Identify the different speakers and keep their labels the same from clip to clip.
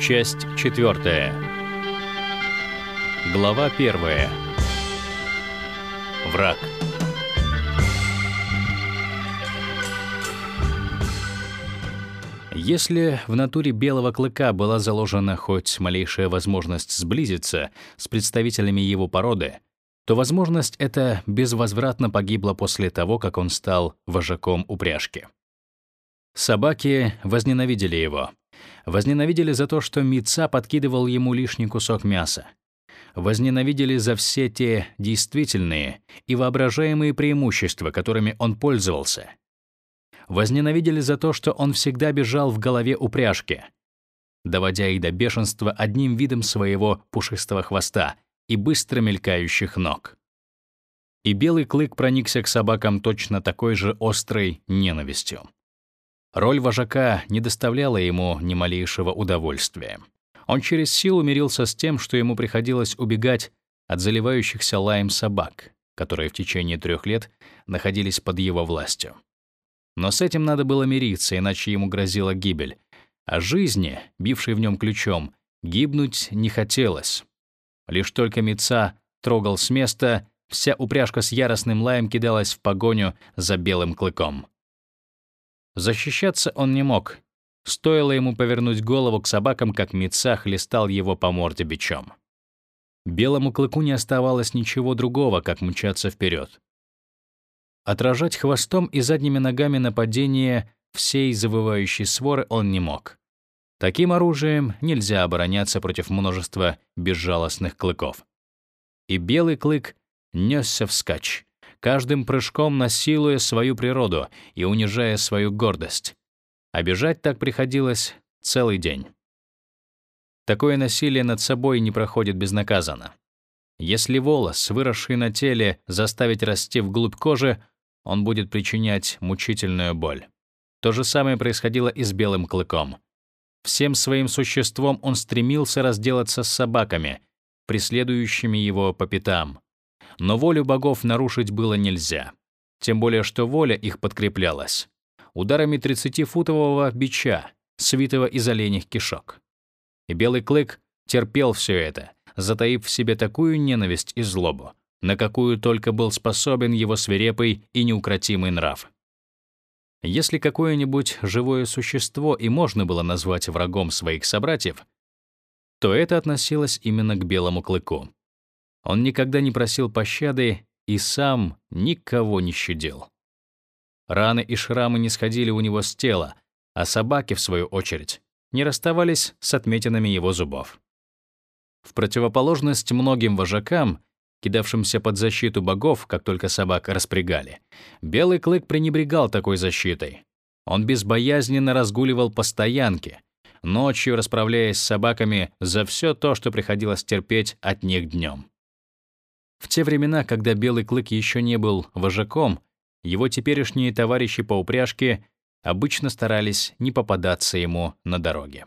Speaker 1: Часть четвертая. Глава первая. Враг. Если в натуре белого клыка была заложена хоть малейшая возможность сблизиться с представителями его породы, то возможность эта безвозвратно погибла после того, как он стал вожаком упряжки. Собаки возненавидели его. Возненавидели за то, что Мица подкидывал ему лишний кусок мяса. Возненавидели за все те действительные и воображаемые преимущества, которыми он пользовался. Возненавидели за то, что он всегда бежал в голове упряжки, доводя их до бешенства одним видом своего пушистого хвоста и быстро мелькающих ног. И белый клык проникся к собакам точно такой же острой ненавистью. Роль вожака не доставляла ему ни малейшего удовольствия. Он через силу мирился с тем, что ему приходилось убегать от заливающихся лаем собак, которые в течение трех лет находились под его властью. Но с этим надо было мириться, иначе ему грозила гибель. А жизни, бившей в нем ключом, гибнуть не хотелось. Лишь только Меца трогал с места, вся упряжка с яростным лаем кидалась в погоню за белым клыком. Защищаться он не мог. Стоило ему повернуть голову к собакам, как Митца хлестал его по морде бичом. Белому клыку не оставалось ничего другого, как мчаться вперед. Отражать хвостом и задними ногами нападение всей завывающей своры он не мог. Таким оружием нельзя обороняться против множества безжалостных клыков. И белый клык несся вскачь, каждым прыжком насилуя свою природу и унижая свою гордость. А бежать так приходилось целый день. Такое насилие над собой не проходит безнаказанно. Если волос, выросший на теле, заставить расти вглубь кожи, он будет причинять мучительную боль. То же самое происходило и с белым клыком. Всем своим существом он стремился разделаться с собаками, преследующими его по пятам, но волю богов нарушить было нельзя. Тем более, что воля их подкреплялась ударами 30-футового бича, свитого из оленях кишок. И белый клык терпел все это, затаив в себе такую ненависть и злобу, на какую только был способен его свирепый и неукротимый нрав. Если какое-нибудь живое существо и можно было назвать врагом своих собратьев, то это относилось именно к белому клыку. Он никогда не просил пощады и сам никого не щадил. Раны и шрамы не сходили у него с тела, а собаки, в свою очередь, не расставались с отметинами его зубов. В противоположность многим вожакам, кидавшимся под защиту богов, как только собак распрягали, Белый клык пренебрегал такой защитой. Он безбоязненно разгуливал по стоянке, ночью расправляясь с собаками за все то, что приходилось терпеть от них днем. В те времена, когда Белый Клык еще не был вожаком, его теперешние товарищи по упряжке обычно старались не попадаться ему на дороге.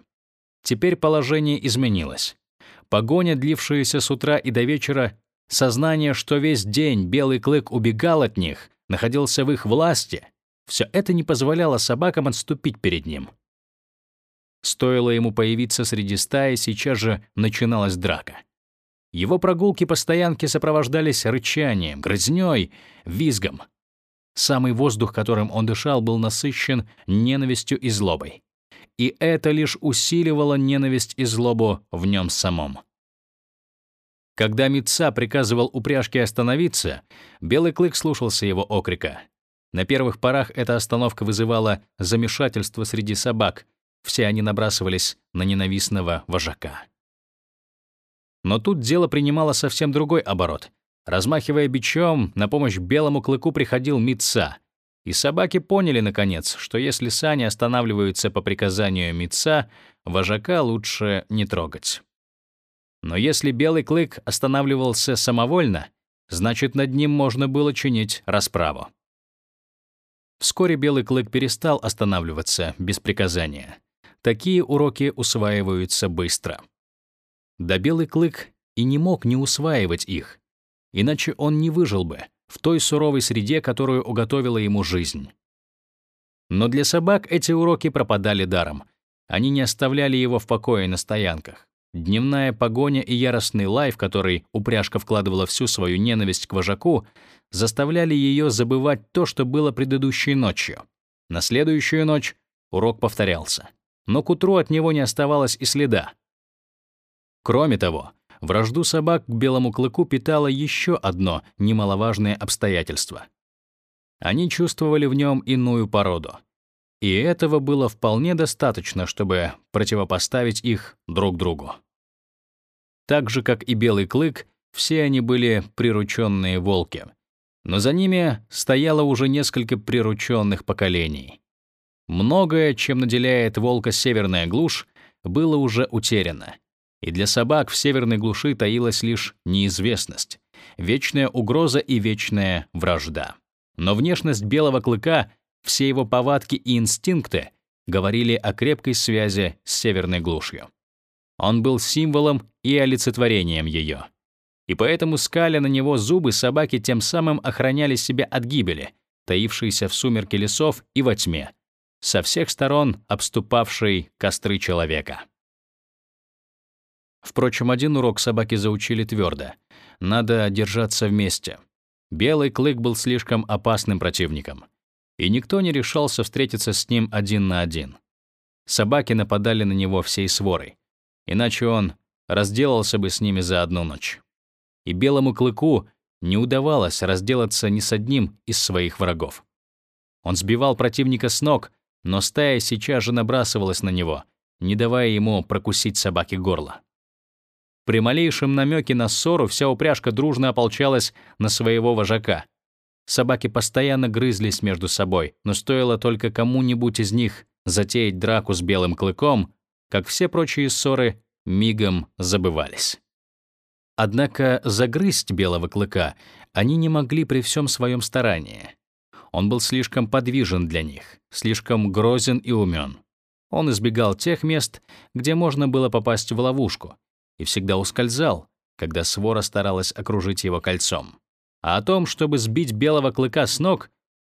Speaker 1: Теперь положение изменилось. Погоня, длившаяся с утра и до вечера, сознание, что весь день Белый Клык убегал от них, находился в их власти, все это не позволяло собакам отступить перед ним. Стоило ему появиться среди стаи, сейчас же начиналась драка. Его прогулки по стоянке сопровождались рычанием, грызнёй, визгом. Самый воздух, которым он дышал, был насыщен ненавистью и злобой. И это лишь усиливало ненависть и злобу в нем самом. Когда Митца приказывал упряжке остановиться, Белый Клык слушался его окрика. На первых порах эта остановка вызывала замешательство среди собак. Все они набрасывались на ненавистного вожака. Но тут дело принимало совсем другой оборот. Размахивая бичом, на помощь белому клыку приходил Митца. И собаки поняли, наконец, что если сани останавливаются по приказанию Митца, вожака лучше не трогать. Но если белый клык останавливался самовольно, значит, над ним можно было чинить расправу. Вскоре белый клык перестал останавливаться без приказания. Такие уроки усваиваются быстро. Да белый клык и не мог не усваивать их, иначе он не выжил бы в той суровой среде, которую уготовила ему жизнь. Но для собак эти уроки пропадали даром. Они не оставляли его в покое на стоянках. Дневная погоня и яростный лай, в который упряжка вкладывала всю свою ненависть к вожаку, заставляли ее забывать то, что было предыдущей ночью. На следующую ночь урок повторялся. Но к утру от него не оставалось и следа. Кроме того, вражду собак к белому клыку питало еще одно немаловажное обстоятельство. Они чувствовали в нем иную породу. И этого было вполне достаточно, чтобы противопоставить их друг другу. Так же, как и белый клык, все они были прирученные волки. Но за ними стояло уже несколько прирученных поколений. Многое, чем наделяет волка северная глушь, было уже утеряно. И для собак в северной глуши таилась лишь неизвестность, вечная угроза и вечная вражда. Но внешность белого клыка, все его повадки и инстинкты говорили о крепкой связи с северной глушью. Он был символом и олицетворением ее. И поэтому, скаля на него зубы, собаки тем самым охраняли себя от гибели, таившейся в сумерке лесов и во тьме, со всех сторон обступавшей костры человека. Впрочем, один урок собаки заучили твердо. Надо держаться вместе. Белый клык был слишком опасным противником, и никто не решался встретиться с ним один на один. Собаки нападали на него всей сворой, иначе он разделался бы с ними за одну ночь. И белому клыку не удавалось разделаться ни с одним из своих врагов. Он сбивал противника с ног, но стая сейчас же набрасывалась на него, не давая ему прокусить собаке горло. При малейшем намеке на ссору вся упряжка дружно ополчалась на своего вожака. Собаки постоянно грызлись между собой, но стоило только кому-нибудь из них затеять драку с белым клыком, как все прочие ссоры мигом забывались. Однако загрызть белого клыка они не могли при всем своем старании. Он был слишком подвижен для них, слишком грозен и умен. Он избегал тех мест, где можно было попасть в ловушку, и всегда ускользал, когда свора старалась окружить его кольцом. А о том, чтобы сбить белого клыка с ног,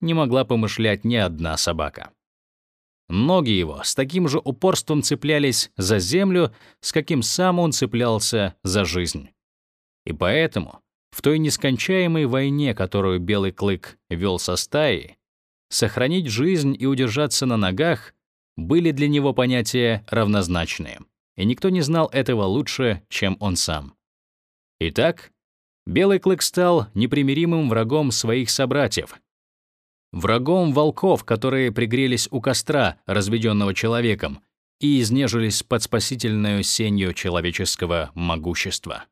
Speaker 1: не могла помышлять ни одна собака. Ноги его с таким же упорством цеплялись за землю, с каким сам он цеплялся за жизнь. И поэтому в той нескончаемой войне, которую Белый Клык вел со стаей, сохранить жизнь и удержаться на ногах были для него понятия равнозначные, и никто не знал этого лучше, чем он сам. Итак, Белый Клык стал непримиримым врагом своих собратьев, врагом волков, которые пригрелись у костра, разведенного человеком, и изнежились под спасительную сенью человеческого могущества.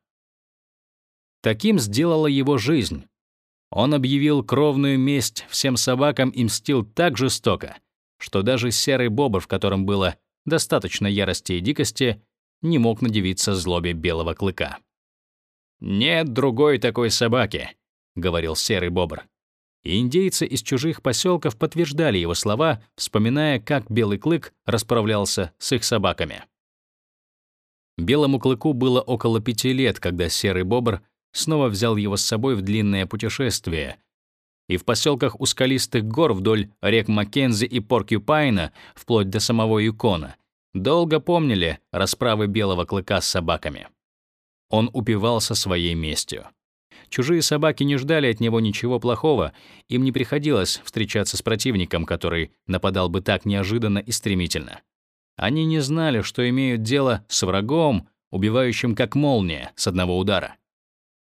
Speaker 1: Таким сделала его жизнь. Он объявил кровную месть всем собакам и мстил так жестоко, что даже серый бобр, в котором было достаточно ярости и дикости, не мог надевиться злобе белого клыка. «Нет другой такой собаки», — говорил серый бобр. И индейцы из чужих поселков подтверждали его слова, вспоминая, как белый клык расправлялся с их собаками. Белому клыку было около пяти лет, когда серый бобр снова взял его с собой в длинное путешествие. И в поселках у скалистых гор вдоль рек Маккензи и Поркьюпайна, вплоть до самого Юкона, долго помнили расправы белого клыка с собаками. Он упивался своей местью. Чужие собаки не ждали от него ничего плохого, им не приходилось встречаться с противником, который нападал бы так неожиданно и стремительно. Они не знали, что имеют дело с врагом, убивающим как молния с одного удара.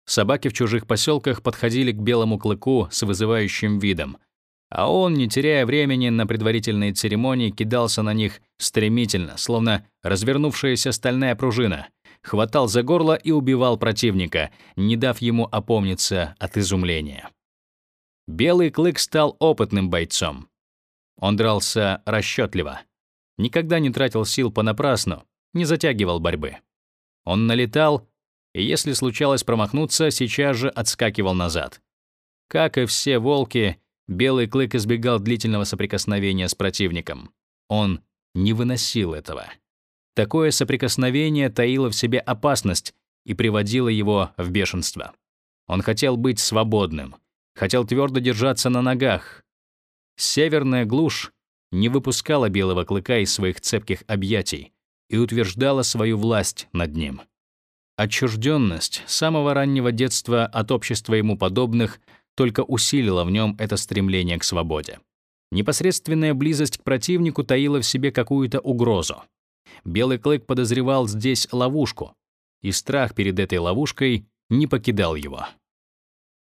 Speaker 1: Собаки в чужих поселках подходили к белому клыку с вызывающим видом, а он, не теряя времени на предварительные церемонии, кидался на них стремительно, словно развернувшаяся стальная пружина, хватал за горло и убивал противника, не дав ему опомниться от изумления. Белый клык стал опытным бойцом. Он дрался расчетливо, никогда не тратил сил понапрасну, не затягивал борьбы. Он налетал и если случалось промахнуться, сейчас же отскакивал назад. Как и все волки, Белый клык избегал длительного соприкосновения с противником. Он не выносил этого. Такое соприкосновение таило в себе опасность и приводило его в бешенство. Он хотел быть свободным, хотел твердо держаться на ногах. Северная глушь не выпускала белого клыка из своих цепких объятий и утверждала свою власть над ним. Отчужденность самого раннего детства от общества ему подобных только усилила в нем это стремление к свободе. Непосредственная близость к противнику таила в себе какую-то угрозу. Белый клык подозревал здесь ловушку, и страх перед этой ловушкой не покидал его.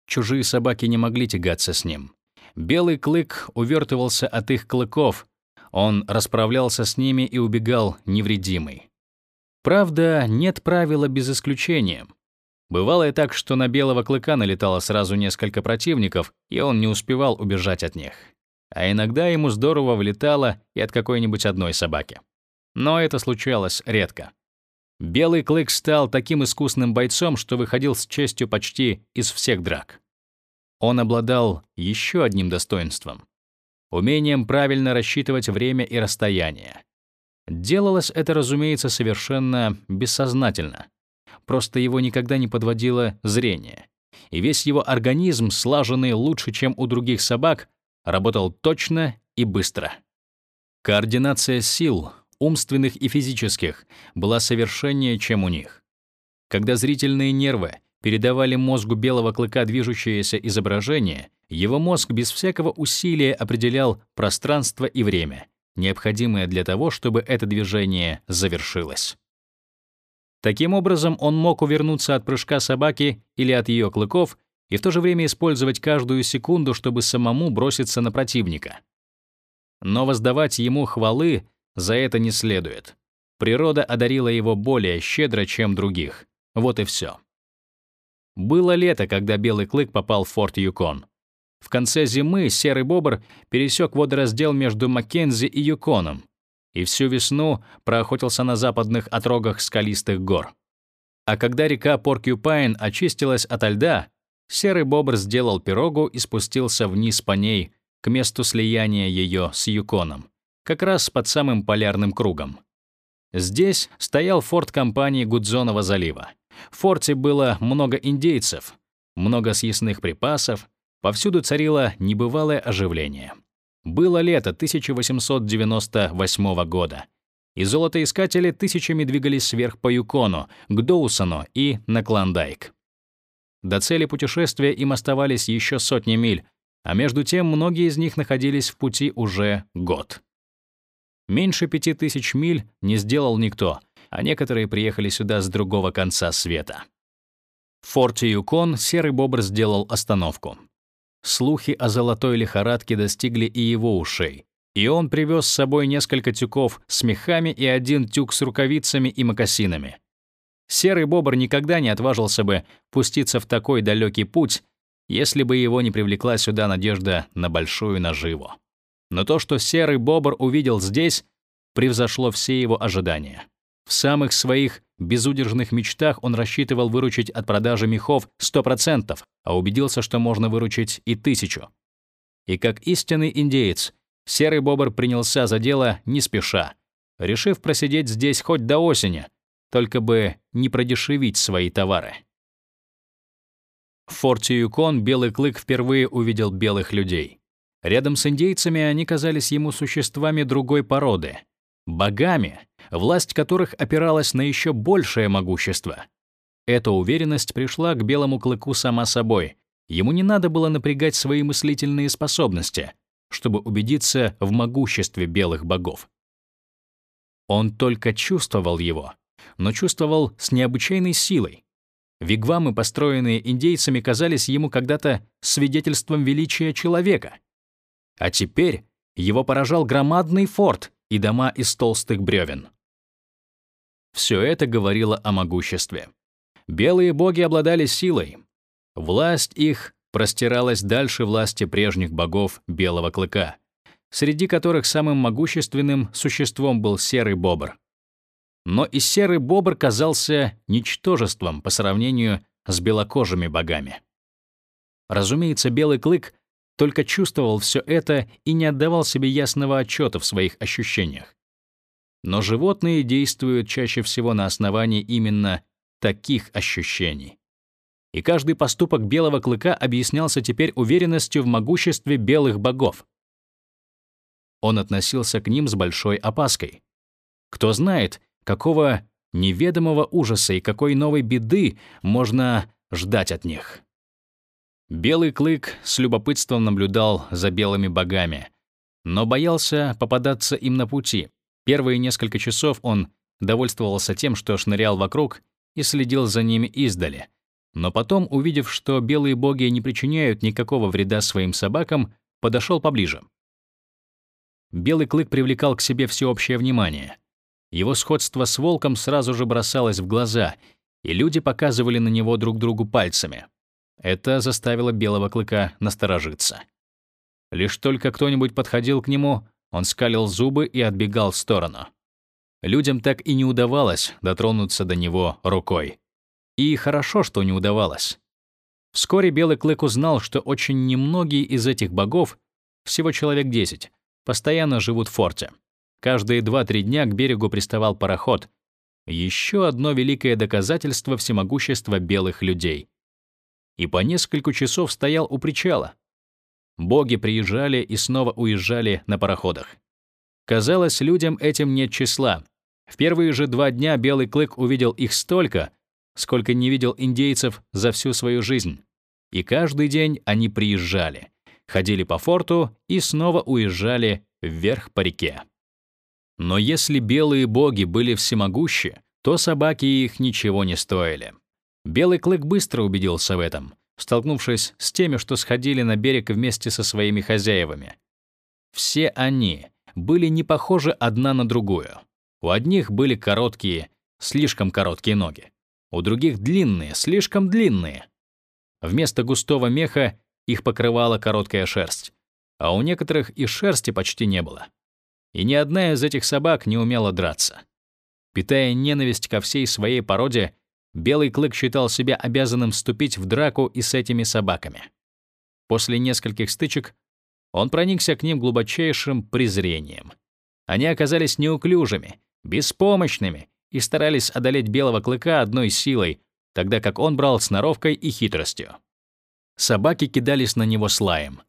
Speaker 1: Чужие собаки не могли тягаться с ним. Белый клык увертывался от их клыков, он расправлялся с ними и убегал невредимый. Правда, нет правила без исключения. Бывало и так, что на белого клыка налетало сразу несколько противников, и он не успевал убежать от них. А иногда ему здорово влетало и от какой-нибудь одной собаки. Но это случалось редко. Белый клык стал таким искусным бойцом, что выходил с честью почти из всех драк. Он обладал еще одним достоинством — умением правильно рассчитывать время и расстояние. Делалось это, разумеется, совершенно бессознательно. Просто его никогда не подводило зрение. И весь его организм, слаженный лучше, чем у других собак, работал точно и быстро. Координация сил, умственных и физических, была совершеннее, чем у них. Когда зрительные нервы передавали мозгу белого клыка движущееся изображение, его мозг без всякого усилия определял пространство и время — необходимое для того, чтобы это движение завершилось. Таким образом, он мог увернуться от прыжка собаки или от ее клыков и в то же время использовать каждую секунду, чтобы самому броситься на противника. Но воздавать ему хвалы за это не следует. Природа одарила его более щедро, чем других. Вот и все. Было лето, когда Белый Клык попал в форт Юкон. В конце зимы серый бобр пересек водораздел между Маккензи и Юконом и всю весну проохотился на западных отрогах скалистых гор. А когда река Поркьюпайн очистилась ото льда, серый бобр сделал пирогу и спустился вниз по ней к месту слияния ее с Юконом, как раз под самым полярным кругом. Здесь стоял форт компании Гудзонова залива. В форте было много индейцев, много съестных припасов, Повсюду царило небывалое оживление. Было лето 1898 года, и золотоискатели тысячами двигались вверх по Юкону, к Доусону и на Клондайк. До цели путешествия им оставались еще сотни миль, а между тем многие из них находились в пути уже год. Меньше пяти тысяч миль не сделал никто, а некоторые приехали сюда с другого конца света. В форте Юкон серый бобр сделал остановку. Слухи о золотой лихорадке достигли и его ушей, и он привез с собой несколько тюков с мехами и один тюк с рукавицами и мокасинами. Серый бобр никогда не отважился бы пуститься в такой далекий путь, если бы его не привлекла сюда надежда на большую наживу. Но то, что серый бобр увидел здесь, превзошло все его ожидания. В самых своих безудержных мечтах он рассчитывал выручить от продажи мехов 100%, а убедился, что можно выручить и тысячу. И как истинный индеец, серый бобр принялся за дело не спеша, решив просидеть здесь хоть до осени, только бы не продешевить свои товары. В форте Юкон Белый Клык впервые увидел белых людей. Рядом с индейцами они казались ему существами другой породы — богами, власть которых опиралась на еще большее могущество. Эта уверенность пришла к белому клыку сама собой. Ему не надо было напрягать свои мыслительные способности, чтобы убедиться в могуществе белых богов. Он только чувствовал его, но чувствовал с необычайной силой. Вигвамы, построенные индейцами, казались ему когда-то свидетельством величия человека. А теперь его поражал громадный форт, и дома из толстых бревен. Все это говорило о могуществе. Белые боги обладали силой. Власть их простиралась дальше власти прежних богов Белого Клыка, среди которых самым могущественным существом был Серый Бобр. Но и Серый Бобр казался ничтожеством по сравнению с белокожими богами. Разумеется, Белый Клык только чувствовал все это и не отдавал себе ясного отчета в своих ощущениях. Но животные действуют чаще всего на основании именно таких ощущений. И каждый поступок белого клыка объяснялся теперь уверенностью в могуществе белых богов. он относился к ним с большой опаской. Кто знает, какого неведомого ужаса и какой новой беды можно ждать от них. Белый клык с любопытством наблюдал за белыми богами, но боялся попадаться им на пути. Первые несколько часов он довольствовался тем, что шнырял вокруг и следил за ними издали. Но потом, увидев, что белые боги не причиняют никакого вреда своим собакам, подошел поближе. Белый клык привлекал к себе всеобщее внимание. Его сходство с волком сразу же бросалось в глаза, и люди показывали на него друг другу пальцами. Это заставило белого клыка насторожиться. Лишь только кто-нибудь подходил к нему, он скалил зубы и отбегал в сторону. Людям так и не удавалось дотронуться до него рукой. И хорошо, что не удавалось. Вскоре Белый Клык узнал, что очень немногие из этих богов, всего человек 10, постоянно живут в форте. Каждые 2-3 дня к берегу приставал пароход. Еще одно великое доказательство всемогущества белых людей. И по несколько часов стоял у причала. Боги приезжали и снова уезжали на пароходах. Казалось, людям этим нет числа. В первые же два дня Белый Клык увидел их столько, сколько не видел индейцев за всю свою жизнь. И каждый день они приезжали, ходили по форту и снова уезжали вверх по реке. Но если белые боги были всемогущи, то собаки их ничего не стоили. Белый клык быстро убедился в этом, столкнувшись с теми, что сходили на берег вместе со своими хозяевами. Все они были не похожи одна на другую. У одних были короткие, слишком короткие ноги, у других длинные, слишком длинные. Вместо густого меха их покрывала короткая шерсть, а у некоторых и шерсти почти не было. И ни одна из этих собак не умела драться. Питая ненависть ко всей своей породе, Белый клык считал себя обязанным вступить в драку и с этими собаками. После нескольких стычек он проникся к ним глубочайшим презрением. Они оказались неуклюжими, беспомощными и старались одолеть белого клыка одной силой, тогда как он брал сноровкой и хитростью. Собаки кидались на него слаем.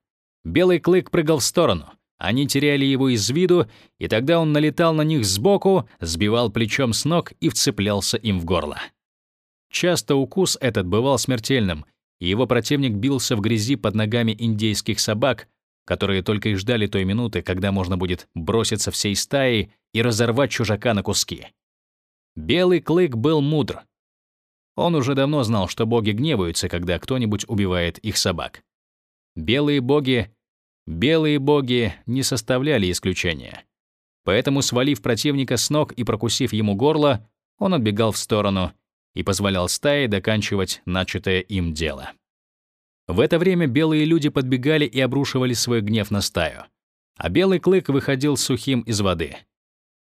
Speaker 1: Белый клык прыгал в сторону. Они теряли его из виду, и тогда он налетал на них сбоку, сбивал плечом с ног и вцеплялся им в горло. Часто укус этот бывал смертельным, и его противник бился в грязи под ногами индейских собак, которые только и ждали той минуты, когда можно будет броситься всей стаей и разорвать чужака на куски. Белый клык был мудр. Он уже давно знал, что боги гневаются, когда кто-нибудь убивает их собак. Белые боги, белые боги не составляли исключения. Поэтому, свалив противника с ног и прокусив ему горло, он отбегал в сторону и позволял стае доканчивать начатое им дело. В это время белые люди подбегали и обрушивали свой гнев на стаю, а белый клык выходил сухим из воды.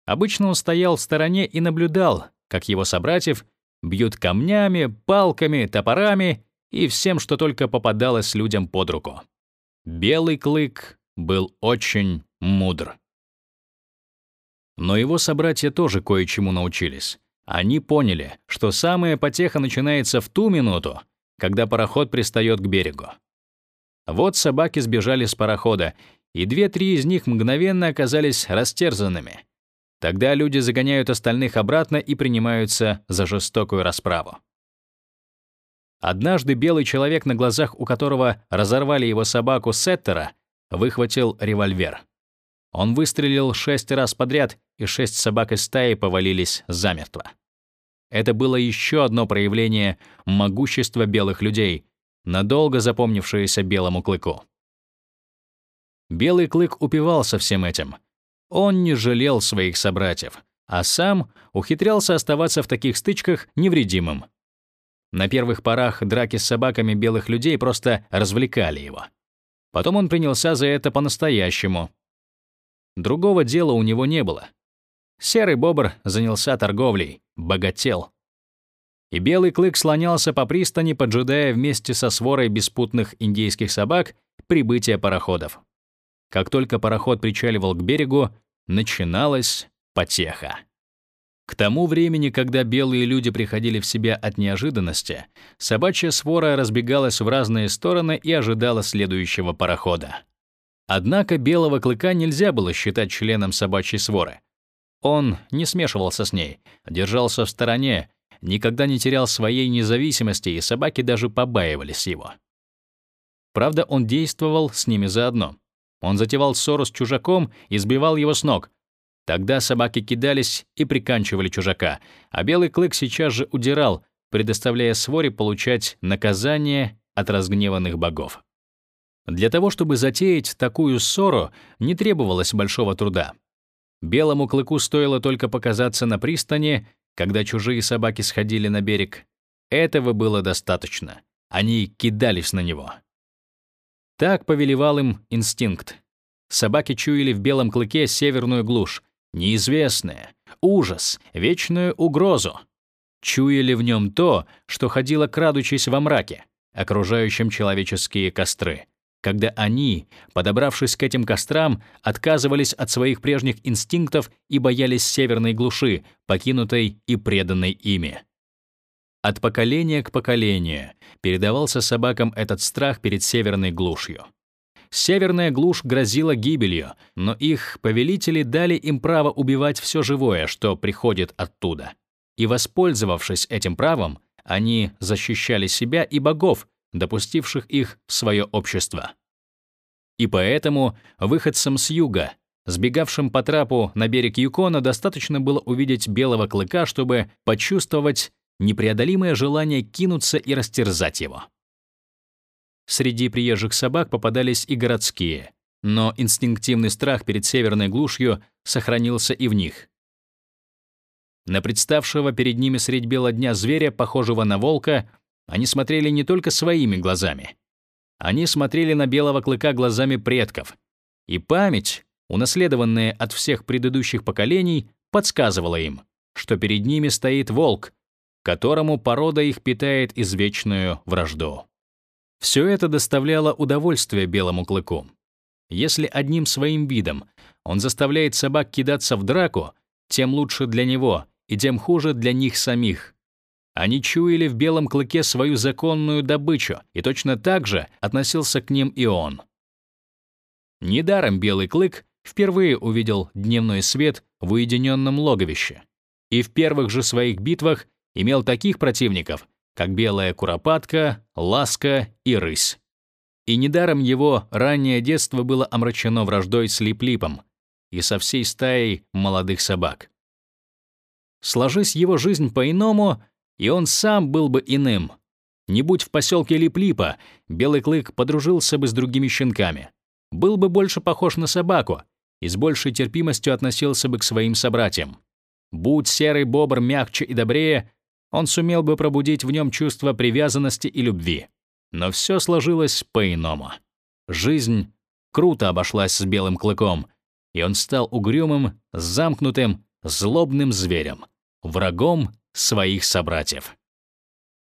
Speaker 1: Обычно он стоял в стороне и наблюдал, как его собратьев бьют камнями, палками, топорами и всем, что только попадалось людям под руку. Белый клык был очень мудр. Но его собратья тоже кое-чему научились. Они поняли, что самая потеха начинается в ту минуту, когда пароход пристает к берегу. Вот собаки сбежали с парохода, и две-три из них мгновенно оказались растерзанными. Тогда люди загоняют остальных обратно и принимаются за жестокую расправу. Однажды белый человек, на глазах у которого разорвали его собаку Сеттера, выхватил револьвер. Он выстрелил шесть раз подряд, и шесть собак из стаи повалились замертво. Это было еще одно проявление могущества белых людей, надолго запомнившееся белому клыку. Белый клык упивался всем этим. Он не жалел своих собратьев, а сам ухитрялся оставаться в таких стычках невредимым. На первых порах драки с собаками белых людей просто развлекали его. Потом он принялся за это по-настоящему, Другого дела у него не было. Серый бобр занялся торговлей, богател. И белый клык слонялся по пристани, поджидая вместе со сворой беспутных индейских собак прибытия пароходов. Как только пароход причаливал к берегу, начиналась потеха. К тому времени, когда белые люди приходили в себя от неожиданности, собачья свора разбегалась в разные стороны и ожидала следующего парохода. Однако белого клыка нельзя было считать членом собачьей своры. Он не смешивался с ней, держался в стороне, никогда не терял своей независимости, и собаки даже побаивались его. Правда, он действовал с ними заодно. Он затевал ссору с чужаком и сбивал его с ног. Тогда собаки кидались и приканчивали чужака, а белый клык сейчас же удирал, предоставляя своре получать наказание от разгневанных богов. Для того, чтобы затеять такую ссору, не требовалось большого труда. Белому клыку стоило только показаться на пристани, когда чужие собаки сходили на берег. Этого было достаточно. Они кидались на него. Так повелевал им инстинкт. Собаки чуяли в белом клыке северную глушь, неизвестное, ужас, вечную угрозу. Чуяли в нем то, что ходило крадучись во мраке, окружающем человеческие костры, когда они, подобравшись к этим кострам, отказывались от своих прежних инстинктов и боялись северной глуши, покинутой и преданной ими. От поколения к поколению передавался собакам этот страх перед северной глушью. Северная глушь грозила гибелью, но их повелители дали им право убивать все живое, что приходит оттуда. И воспользовавшись этим правом, они защищали себя и богов, допустивших их в свое общество. И поэтому выходцам с юга, сбегавшим по трапу на берег Юкона, достаточно было увидеть белого клыка, чтобы почувствовать непреодолимое желание кинуться и растерзать его. Среди приезжих собак попадались и городские, но инстинктивный страх перед северной глушью сохранился и в них. На представшего перед ними средь бела дня зверя, похожего на волка, они смотрели не только своими глазами. Они смотрели на белого клыка глазами предков. И память, унаследованная от всех предыдущих поколений, подсказывала им, что перед ними стоит волк, которому порода их питает извечную вражду. Все это доставляло удовольствие белому клыку. Если одним своим видом он заставляет собак кидаться в драку, тем лучше для него и тем хуже для них самих. Они чуяли в белом клыке свою законную добычу, и точно так же относился к ним и он. Недаром белый клык впервые увидел дневной свет в уединенном логовище, и в первых же своих битвах имел таких противников, как белая куропатка, ласка и рысь. И недаром его раннее детство было омрачено враждой с Лип-Липом и со всей стаей молодых собак. Сложись его жизнь по-иному, и он сам был бы иным. Не будь в поселке Лип-Липа, Белый Клык подружился бы с другими щенками. Был бы больше похож на собаку и с большей терпимостью относился бы к своим собратьям. Будь серый бобр мягче и добрее, он сумел бы пробудить в нем чувство привязанности и любви. Но все сложилось по-иному. Жизнь круто обошлась с Белым Клыком, и он стал угрюмым, замкнутым, злобным зверем, врагом своих собратьев.